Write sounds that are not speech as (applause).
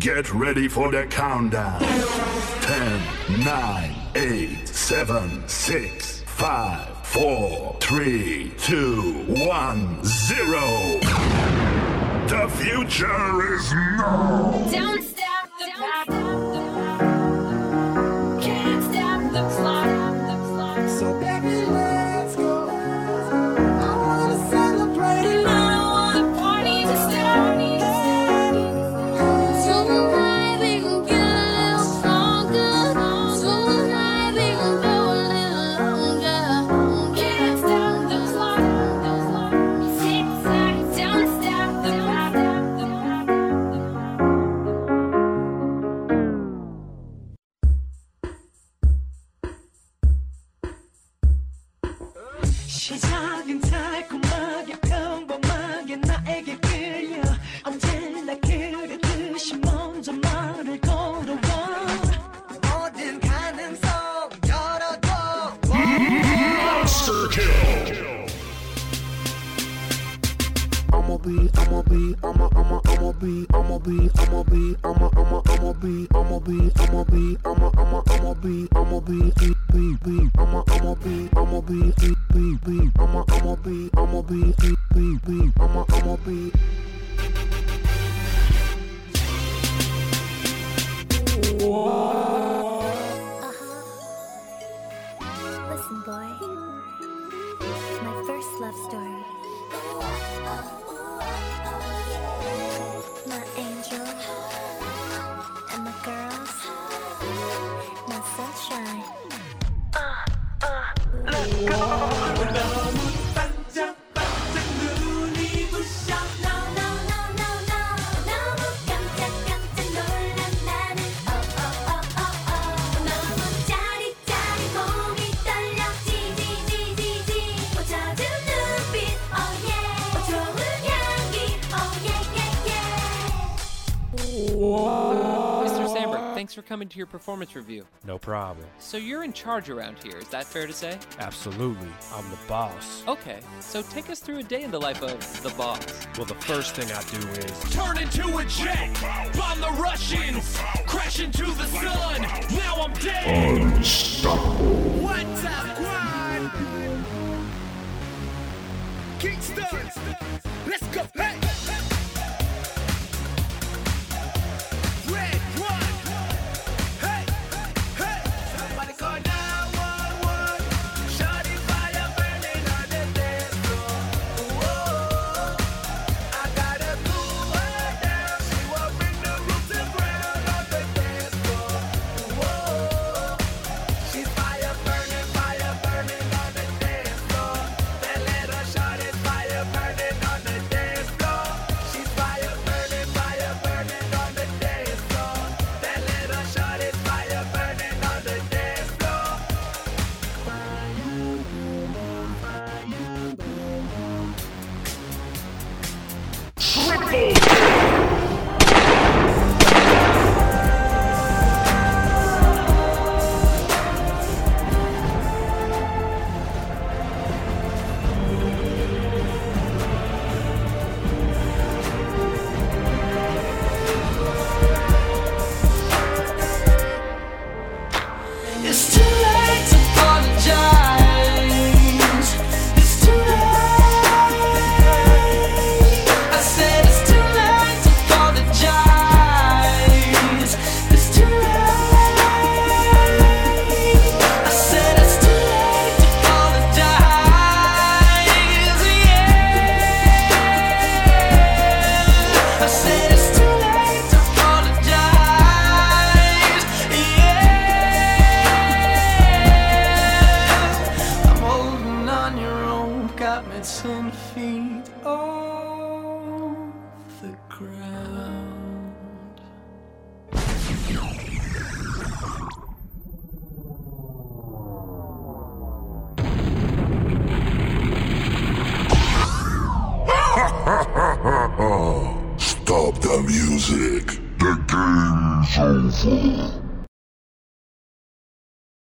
Get ready for the countdown. 10, 9, 8, 7, 6, 5, 4, 3, 2, 1, 0. The future is now. Don't 시작은 달콤하게 평범하게 나에게 끌려. 언제나 그랬듯이 먼저 말을 걸어와. 모든 가능성 열어둬 I'ma be, I'ma be, I'ma, I'ma, I'ma be, I'ma be, I'ma be, I'ma, I'ma, I'ma be, I'ma be, I'ma be, I'ma, I'ma, I'ma be, I'ma be, be, be, be, I'ma, I'ma be, I'ma be, be, be, be, I'ma, I'ma be, I'ma be, be, be, be, I'ma, I'ma be. No, thanks for coming to your performance review. No problem. So you're in charge around here, is that fair to say? Absolutely. I'm the boss. Okay, so take us through a day in the life of the boss. Well, the first thing I do is Turn into a jet, bomb the Russians, crash into the sun. Now I'm dead. Unstoppable. What's up, squad? Kingston, let's go. Got me ten feet off the ground. (laughs) Stop the music. The game's over.